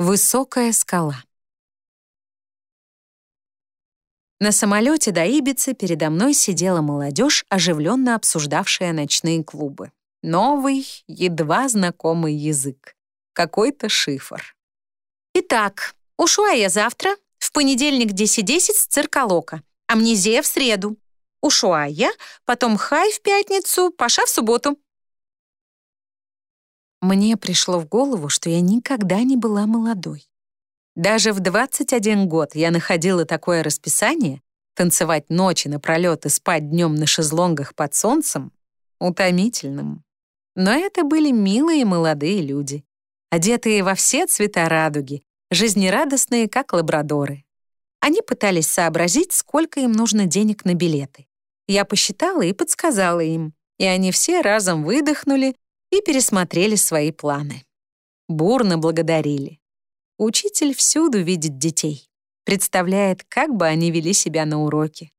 Высокая скала. На самолете до Ибицы передо мной сидела молодежь, оживленно обсуждавшая ночные клубы. Новый, едва знакомый язык. Какой-то шифр. Итак, ушла я завтра, в понедельник 10.10 с цирколока, амнезия в среду. Ушла потом хай в пятницу, Паша в субботу. Мне пришло в голову, что я никогда не была молодой. Даже в 21 год я находила такое расписание танцевать ночи напролёт и спать днем на шезлонгах под солнцем утомительным. Но это были милые молодые люди, одетые во все цвета радуги, жизнерадостные, как лабрадоры. Они пытались сообразить, сколько им нужно денег на билеты. Я посчитала и подсказала им, и они все разом выдохнули и пересмотрели свои планы. Бурно благодарили. Учитель всюду видит детей, представляет, как бы они вели себя на уроке.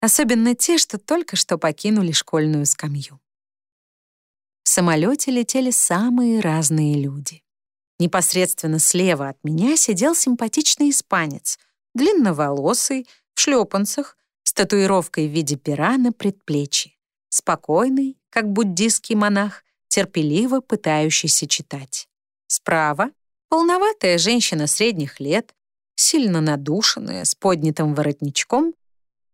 Особенно те, что только что покинули школьную скамью. В самолете летели самые разные люди. Непосредственно слева от меня сидел симпатичный испанец, длинноволосый, в шлепанцах, с татуировкой в виде пера на предплечье, спокойный, как буддийский монах, терпеливо пытающийся читать. Справа Полноватая женщина средних лет, сильно надушенная, с поднятым воротничком,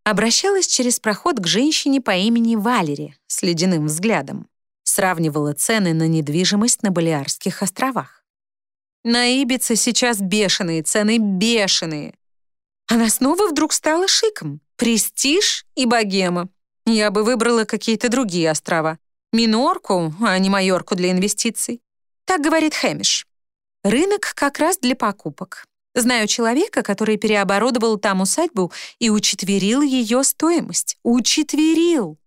обращалась через проход к женщине по имени Валери с ледяным взглядом, сравнивала цены на недвижимость на Балиарских островах. На Ибице сейчас бешеные цены, бешеные. Она снова вдруг стала шиком. Престиж и богема. Я бы выбрала какие-то другие острова. Минорку, а не Майорку для инвестиций. Так говорит Хэмиш. Рынок как раз для покупок. Знаю человека, который переоборудовал там усадьбу и учетверил ее стоимость. Учетверил!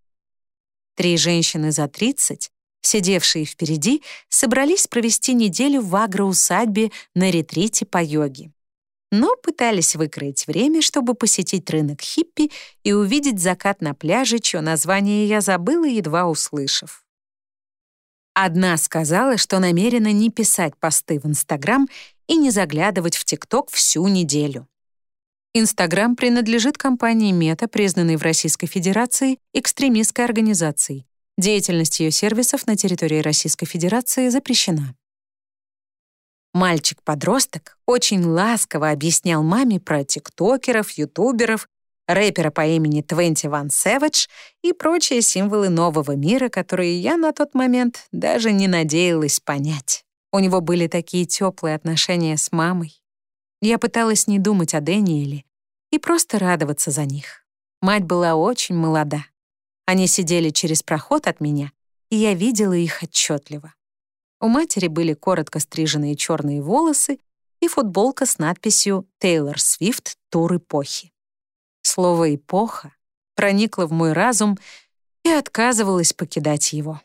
Три женщины за 30, сидевшие впереди, собрались провести неделю в агроусадьбе на ретрите по йоге. Но пытались выкроить время, чтобы посетить рынок хиппи и увидеть закат на пляже, чье название я забыла, едва услышав. Одна сказала, что намерена не писать посты в Инстаграм и не заглядывать в ТикТок всю неделю. Инстаграм принадлежит компании Мета, признанной в Российской Федерации экстремистской организацией. Деятельность ее сервисов на территории Российской Федерации запрещена. Мальчик-подросток очень ласково объяснял маме про тиктокеров, ютуберов рэпера по имени Twenty One Savage и прочие символы нового мира, которые я на тот момент даже не надеялась понять. У него были такие теплые отношения с мамой. Я пыталась не думать о Дэниеле и просто радоваться за них. Мать была очень молода. Они сидели через проход от меня, и я видела их отчетливо. У матери были коротко стриженные черные волосы и футболка с надписью «Тейлор Свифт. Тур эпохи». Слово «эпоха» проникло в мой разум и отказывалась покидать его.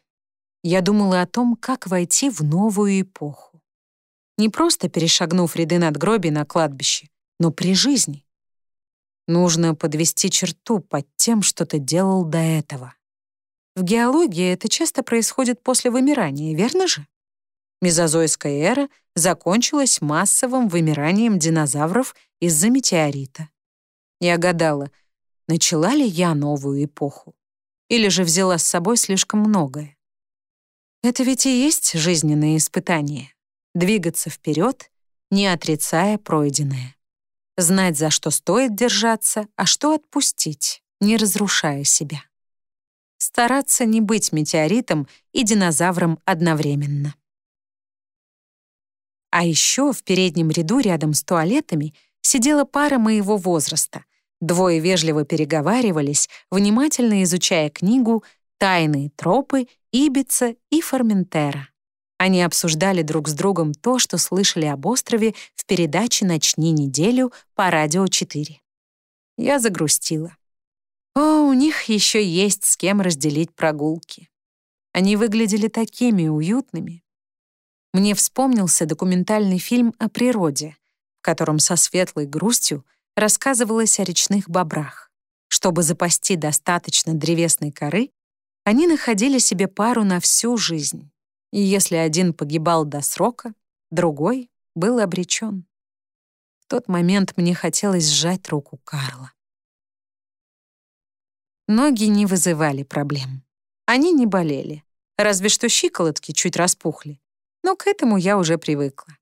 Я думала о том, как войти в новую эпоху. Не просто перешагнув ряды надгробий на кладбище, но при жизни. Нужно подвести черту под тем, что ты делал до этого. В геологии это часто происходит после вымирания, верно же? Мезозойская эра закончилась массовым вымиранием динозавров из-за метеорита. Я гадала, начала ли я новую эпоху, или же взяла с собой слишком многое. Это ведь и есть жизненные испытания — двигаться вперед, не отрицая пройденное. Знать, за что стоит держаться, а что отпустить, не разрушая себя. Стараться не быть метеоритом и динозавром одновременно. А еще в переднем ряду рядом с туалетами сидела пара моего возраста, Двое вежливо переговаривались, внимательно изучая книгу «Тайные тропы Ибица и Форментера». Они обсуждали друг с другом то, что слышали об острове в передаче «Начни неделю» по «Радио 4». Я загрустила. О, у них еще есть с кем разделить прогулки. Они выглядели такими уютными. Мне вспомнился документальный фильм о природе, в котором со светлой грустью рассказывалось о речных бобрах. Чтобы запасти достаточно древесной коры, они находили себе пару на всю жизнь. И если один погибал до срока, другой был обречен. В тот момент мне хотелось сжать руку Карла. Ноги не вызывали проблем. Они не болели, разве что щиколотки чуть распухли. Но к этому я уже привыкла.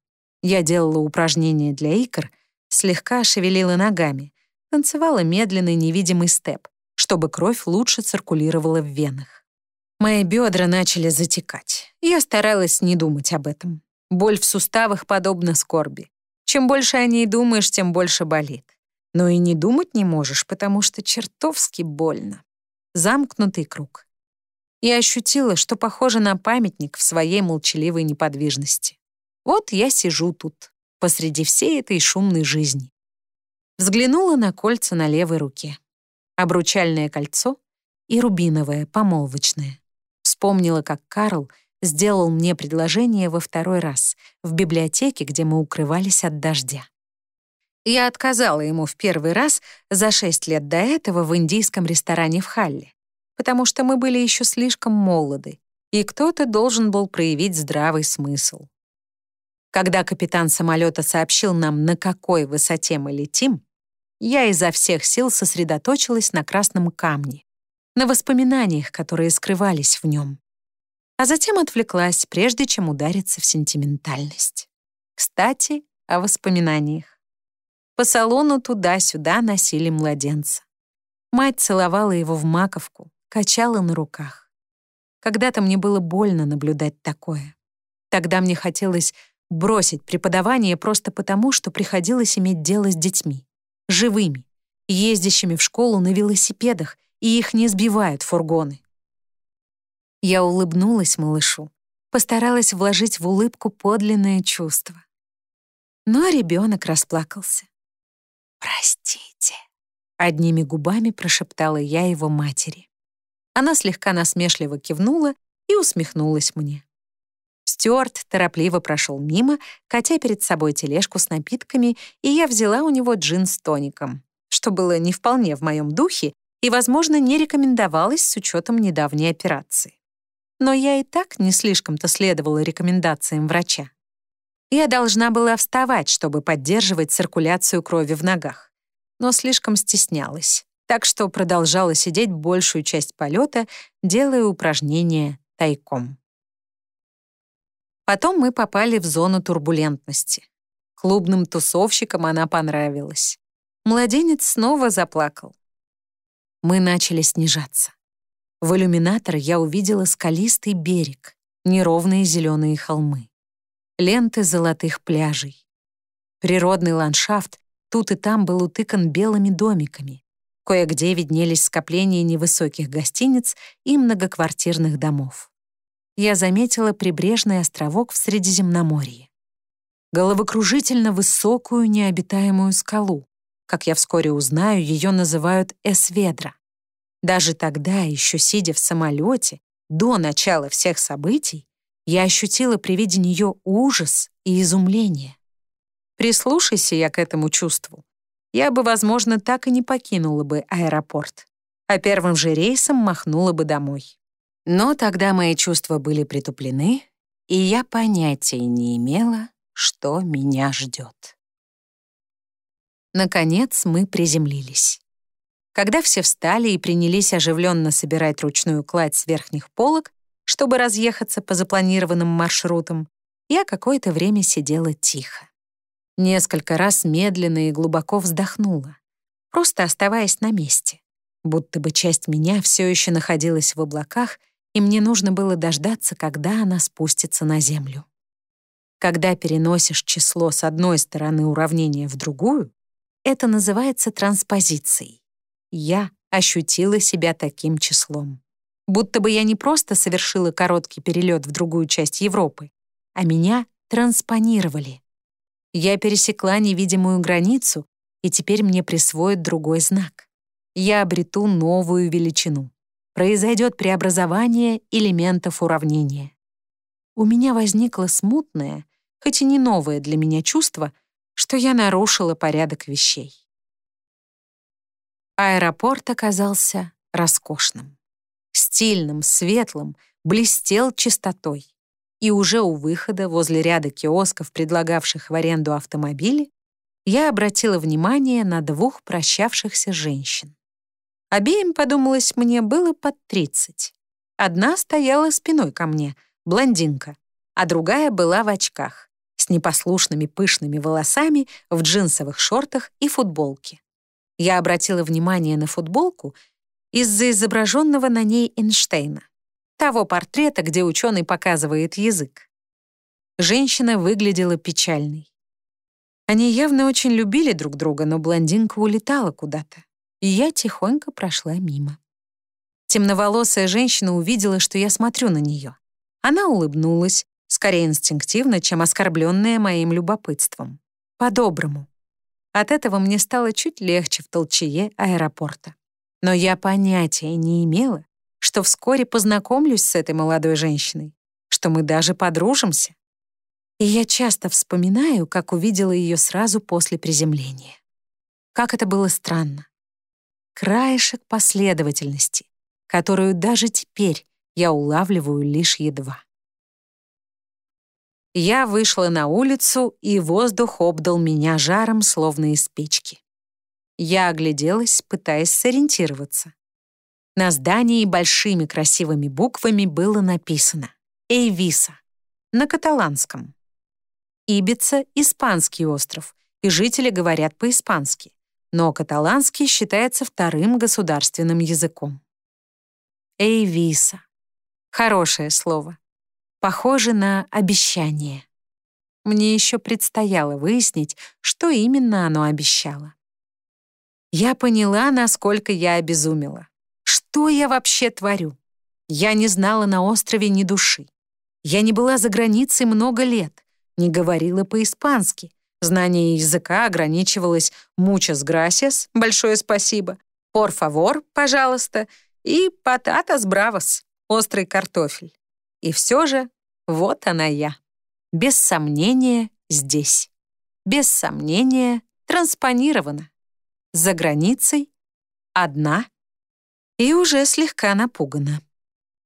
Я делала упражнения для икр, слегка шевелила ногами, танцевала медленный невидимый степ, чтобы кровь лучше циркулировала в венах. Мои бедра начали затекать. Я старалась не думать об этом. Боль в суставах подобна скорби. Чем больше о ней думаешь, тем больше болит. Но и не думать не можешь, потому что чертовски больно. Замкнутый круг. Я ощутила, что похоже на памятник в своей молчаливой неподвижности. Вот я сижу тут, посреди всей этой шумной жизни. Взглянула на кольца на левой руке. Обручальное кольцо и рубиновое, помолвочное. Вспомнила, как Карл сделал мне предложение во второй раз в библиотеке, где мы укрывались от дождя. Я отказала ему в первый раз за шесть лет до этого в индийском ресторане в Халле, потому что мы были еще слишком молоды, и кто-то должен был проявить здравый смысл. Когда капитан самолета сообщил нам, на какой высоте мы летим, я изо всех сил сосредоточилась на красном камне, на воспоминаниях, которые скрывались в нем. А затем отвлеклась, прежде чем удариться в сентиментальность. Кстати, о воспоминаниях. По салону туда-сюда носили младенца. Мать целовала его в маковку, качала на руках. Когда-то мне было больно наблюдать такое. Тогда мне хотелось бросить преподавание просто потому, что приходилось иметь дело с детьми, живыми, ездящими в школу на велосипедах, и их не сбивают фургоны. Я улыбнулась малышу, постаралась вложить в улыбку подлинное чувство. Но ребенок расплакался. «Простите», — одними губами прошептала я его матери. Она слегка насмешливо кивнула и усмехнулась мне. Стюарт торопливо прошел мимо, катя перед собой тележку с напитками, и я взяла у него джин с тоником, что было не вполне в моем духе и, возможно, не рекомендовалось с учетом недавней операции. Но я и так не слишком-то следовала рекомендациям врача. Я должна была вставать, чтобы поддерживать циркуляцию крови в ногах, но слишком стеснялась, так что продолжала сидеть большую часть полета, делая упражнения тайком. Потом мы попали в зону турбулентности. Клубным тусовщикам она понравилась. Младенец снова заплакал. Мы начали снижаться. В иллюминатор я увидела скалистый берег, неровные зеленые холмы, ленты золотых пляжей. Природный ландшафт тут и там был утыкан белыми домиками. Кое-где виднелись скопления невысоких гостиниц и многоквартирных домов я заметила прибрежный островок в Средиземноморье. Головокружительно высокую необитаемую скалу. Как я вскоре узнаю, ее называют Эсведра. Даже тогда, еще сидя в самолете, до начала всех событий, я ощутила при виде нее ужас и изумление. Прислушайся я к этому чувству, я бы, возможно, так и не покинула бы аэропорт, а первым же рейсом махнула бы домой. Но тогда мои чувства были притуплены, и я понятия не имела, что меня ждет. Наконец мы приземлились. Когда все встали и принялись оживленно собирать ручную кладь с верхних полок, чтобы разъехаться по запланированным маршрутам, я какое-то время сидела тихо. Несколько раз медленно и глубоко вздохнула, просто оставаясь на месте, будто бы часть меня все еще находилась в облаках — и мне нужно было дождаться, когда она спустится на землю. Когда переносишь число с одной стороны уравнения в другую, это называется транспозицией. Я ощутила себя таким числом. Будто бы я не просто совершила короткий перелет в другую часть Европы, а меня транспонировали. Я пересекла невидимую границу, и теперь мне присвоят другой знак. Я обрету новую величину произойдет преобразование элементов уравнения. У меня возникло смутное, хоть и не новое для меня чувство, что я нарушила порядок вещей. Аэропорт оказался роскошным, стильным, светлым, блестел чистотой. И уже у выхода, возле ряда киосков, предлагавших в аренду автомобили, я обратила внимание на двух прощавшихся женщин. Обеим, подумалось мне, было под 30. Одна стояла спиной ко мне, блондинка, а другая была в очках, с непослушными пышными волосами, в джинсовых шортах и футболке. Я обратила внимание на футболку из-за изображенного на ней Эйнштейна того портрета, где ученый показывает язык. Женщина выглядела печальной. Они явно очень любили друг друга, но блондинка улетала куда-то, и я тихонько прошла мимо. Темноволосая женщина увидела, что я смотрю на нее. Она улыбнулась, скорее инстинктивно, чем оскорбленная моим любопытством. По-доброму. От этого мне стало чуть легче в толчее аэропорта. Но я понятия не имела, что вскоре познакомлюсь с этой молодой женщиной, что мы даже подружимся. И я часто вспоминаю, как увидела ее сразу после приземления. Как это было странно. Краешек последовательности, которую даже теперь я улавливаю лишь едва. Я вышла на улицу, и воздух обдал меня жаром, словно из печки. Я огляделась, пытаясь сориентироваться. На здании большими красивыми буквами было написано «Эйвиса» на каталанском. Ибица — испанский остров, и жители говорят по-испански, но каталанский считается вторым государственным языком. Эйвиса. Хорошее слово. Похоже на обещание. Мне еще предстояло выяснить, что именно оно обещало. Я поняла, насколько я обезумела. Что я вообще творю? Я не знала на острове ни души. Я не была за границей много лет, не говорила по-испански. Знание языка ограничивалось «muchas gracias» — большое спасибо, «por favor» — пожалуйста, и «patatas bravas» — острый картофель. И все же вот она я. Без сомнения здесь. Без сомнения транспонирована. За границей, одна — и уже слегка напугана.